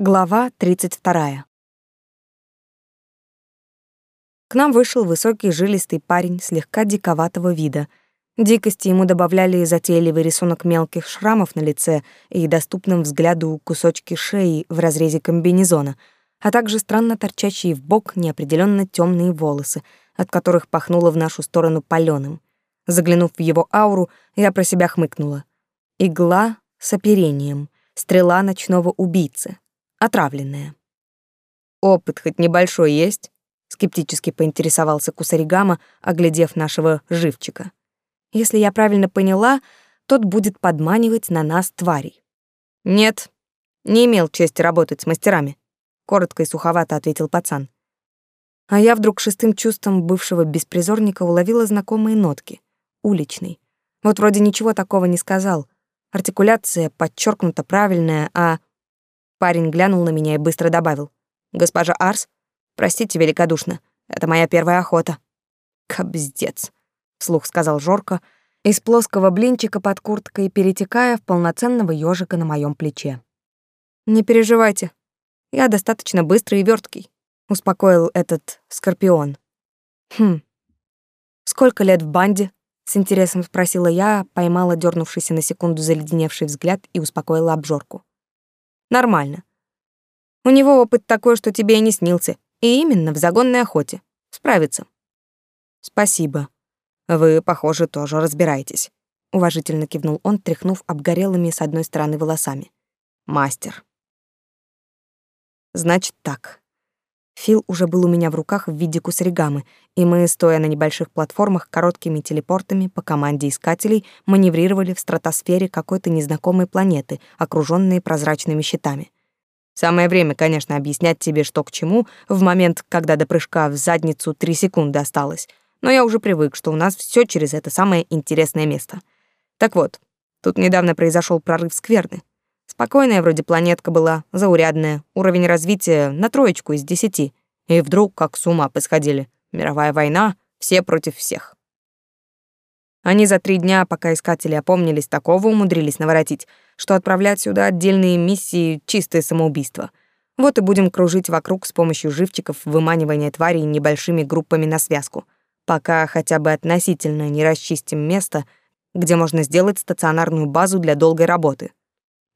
Глава 32. К нам вышел высокий жилистый парень слегка диковатого вида. Дикости ему добавляли затейливый рисунок мелких шрамов на лице и доступным взгляду кусочки шеи в разрезе комбинезона, а также странно торчащие в бок неопределенно темные волосы, от которых пахнуло в нашу сторону палёным. Заглянув в его ауру, я про себя хмыкнула. Игла с оперением, стрела ночного убийцы, отравленная. Опыт хоть небольшой есть? скептически поинтересовался Кусаригама, оглядев нашего живчика. Если я правильно поняла, тот будет подманивать на нас тварей. Нет, не имел чести работать с мастерами, коротко и суховато ответил пацан. А я вдруг шестым чувством бывшего беспризорника уловила знакомые нотки. Уличный. Вот вроде ничего такого не сказал. Артикуляция подчеркнута правильная, а Парень глянул на меня и быстро добавил. «Госпожа Арс, простите великодушно, это моя первая охота». «Кобздец», — вслух сказал Жорко, из плоского блинчика под курткой перетекая в полноценного ежика на моем плече. «Не переживайте, я достаточно быстрый и верткий», — успокоил этот скорпион. «Хм, сколько лет в банде?» — с интересом спросила я, поймала дернувшийся на секунду заледеневший взгляд и успокоила обжорку. Нормально. У него опыт такой, что тебе и не снился. И именно в загонной охоте. Справится. Спасибо. Вы, похоже, тоже разбираетесь. Уважительно кивнул он, тряхнув обгорелыми с одной стороны волосами. Мастер. Значит так. Фил уже был у меня в руках в виде кусаригамы, и мы, стоя на небольших платформах, короткими телепортами по команде искателей маневрировали в стратосфере какой-то незнакомой планеты, окружённой прозрачными щитами. Самое время, конечно, объяснять тебе, что к чему, в момент, когда до прыжка в задницу три секунды осталось. Но я уже привык, что у нас всё через это самое интересное место. Так вот, тут недавно произошёл прорыв скверны. Спокойная вроде планетка была, заурядная, уровень развития на троечку из десяти. И вдруг как с ума посходили. Мировая война, все против всех. Они за три дня, пока искатели опомнились, такого умудрились наворотить, что отправлять сюда отдельные миссии — чистое самоубийство. Вот и будем кружить вокруг с помощью живчиков выманивания тварей небольшими группами на связку, пока хотя бы относительно не расчистим место, где можно сделать стационарную базу для долгой работы.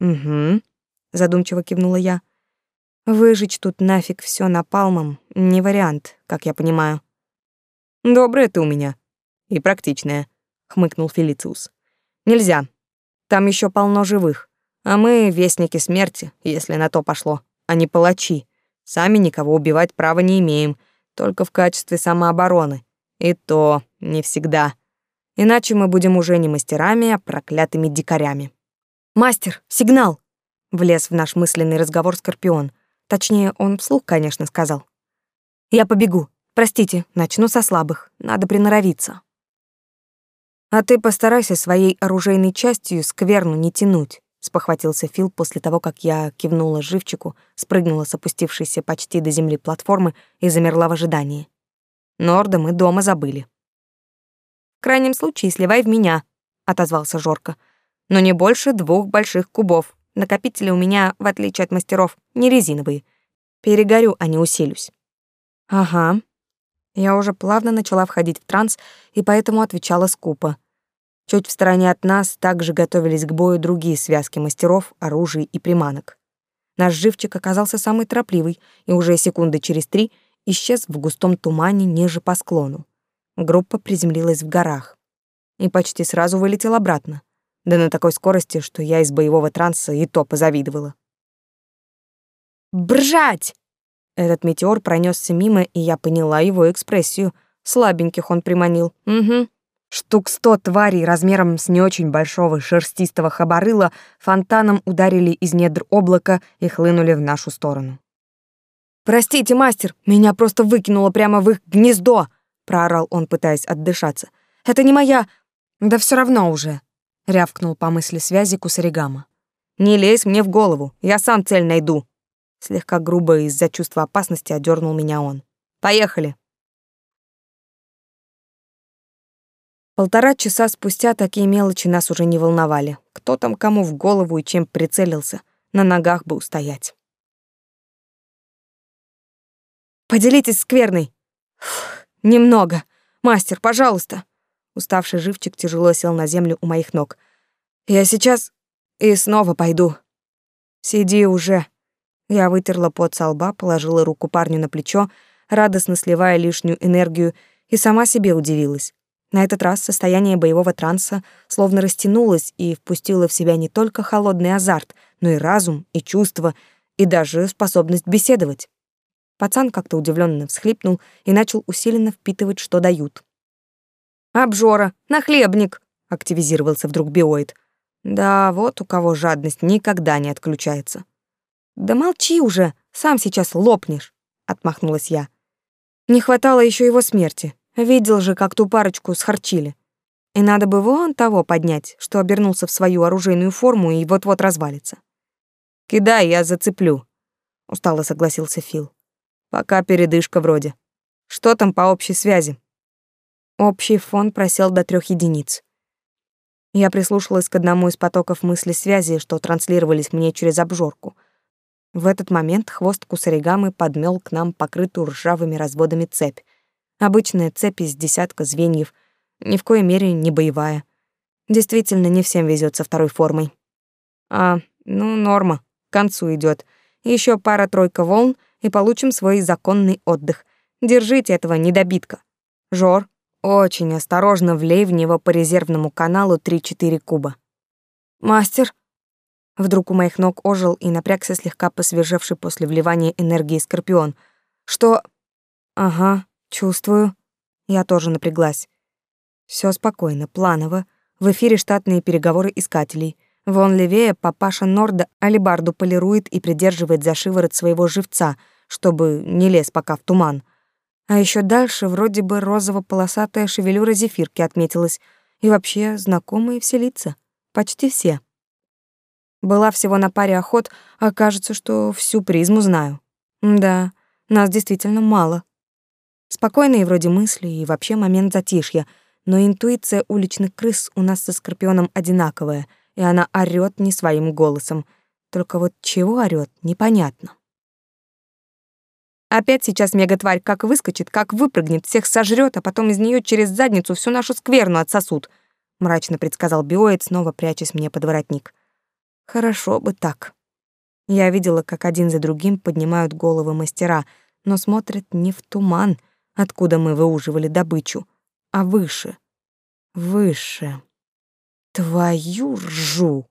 Угу, задумчиво кивнула я. Выжечь тут нафиг все напалмом не вариант, как я понимаю. Добрая ты у меня и практичная, хмыкнул Фелициус. Нельзя. Там еще полно живых, а мы вестники смерти, если на то пошло, а не палачи. Сами никого убивать права не имеем, только в качестве самообороны. И то не всегда. Иначе мы будем уже не мастерами, а проклятыми дикарями. «Мастер, сигнал!» — влез в наш мысленный разговор Скорпион. Точнее, он вслух, конечно, сказал. «Я побегу. Простите, начну со слабых. Надо приноровиться». «А ты постарайся своей оружейной частью скверну не тянуть», — спохватился Фил после того, как я кивнула живчику, спрыгнула с опустившейся почти до земли платформы и замерла в ожидании. Норда мы дома забыли. «В крайнем случае сливай в меня», — отозвался Жорко но не больше двух больших кубов. Накопители у меня, в отличие от мастеров, не резиновые. Перегорю, а не усилюсь. Ага. Я уже плавно начала входить в транс и поэтому отвечала скупо. Чуть в стороне от нас также готовились к бою другие связки мастеров, оружия и приманок. Наш живчик оказался самый торопливый и уже секунды через три исчез в густом тумане ниже по склону. Группа приземлилась в горах и почти сразу вылетел обратно да на такой скорости, что я из боевого транса и то позавидовала. «Бржать!» Этот метеор пронесся мимо, и я поняла его экспрессию. Слабеньких он приманил. Угу. Штук сто тварей размером с не очень большого шерстистого хабарыла фонтаном ударили из недр облака и хлынули в нашу сторону. «Простите, мастер, меня просто выкинуло прямо в их гнездо!» — проорал он, пытаясь отдышаться. «Это не моя... Да все равно уже!» — рявкнул по мысли связи Кусаригама. «Не лезь мне в голову, я сам цель найду!» Слегка грубо из-за чувства опасности одернул меня он. «Поехали!» Полтора часа спустя такие мелочи нас уже не волновали. Кто там кому в голову и чем прицелился, на ногах бы устоять. Поделитесь скверной. Немного. Мастер, пожалуйста. Уставший живчик тяжело сел на землю у моих ног. Я сейчас и снова пойду. Сиди уже. Я вытерла пот со лба, положила руку парню на плечо, радостно сливая лишнюю энергию, и сама себе удивилась. На этот раз состояние боевого транса словно растянулось и впустило в себя не только холодный азарт, но и разум, и чувства, и даже способность беседовать. Пацан как-то удивленно всхлипнул и начал усиленно впитывать, что дают. «Обжора! Нахлебник!» — активизировался вдруг биоид. «Да, вот у кого жадность никогда не отключается». «Да молчи уже, сам сейчас лопнешь», — отмахнулась я. «Не хватало еще его смерти. Видел же, как ту парочку схарчили. И надо бы вон того поднять, что обернулся в свою оружейную форму и вот-вот развалится. «Кидай, я зацеплю», — устало согласился Фил. «Пока передышка вроде. Что там по общей связи?» Общий фон просел до трех единиц. Я прислушалась к одному из потоков мысли связи, что транслировались мне через обжорку. В этот момент хвост кусаригамы подмел к нам покрытую ржавыми разводами цепь. Обычная цепь из десятка звеньев, ни в коей мере не боевая. Действительно, не всем везет со второй формой. А, ну, норма, к концу идет. Еще пара-тройка волн, и получим свой законный отдых. Держите этого недобитка. Жор, очень осторожно влей в него по резервному каналу 3-4 куба. Мастер. Вдруг у моих ног ожил и напрягся слегка посвежевший после вливания энергии скорпион. Что? Ага, Чувствую. Я тоже напряглась. Все спокойно, планово. В эфире штатные переговоры искателей. Вон левее папаша Норда алибарду полирует и придерживает за шиворот своего живца, чтобы не лез пока в туман. А еще дальше вроде бы розово-полосатая шевелюра зефирки отметилась. И вообще знакомые все лица. Почти все. Была всего на паре охот, а кажется, что всю призму знаю. Да, нас действительно мало. Спокойные вроде мысли и вообще момент затишья, но интуиция уличных крыс у нас со Скорпионом одинаковая, и она орёт не своим голосом. Только вот чего орёт, непонятно. Опять сейчас мегатварь как выскочит, как выпрыгнет, всех сожрет, а потом из нее через задницу всю нашу скверну отсосут, мрачно предсказал биоид, снова прячась мне под воротник. Хорошо бы так. Я видела, как один за другим поднимают головы мастера, но смотрят не в туман, откуда мы выуживали добычу, а выше. Выше. Твою ржу!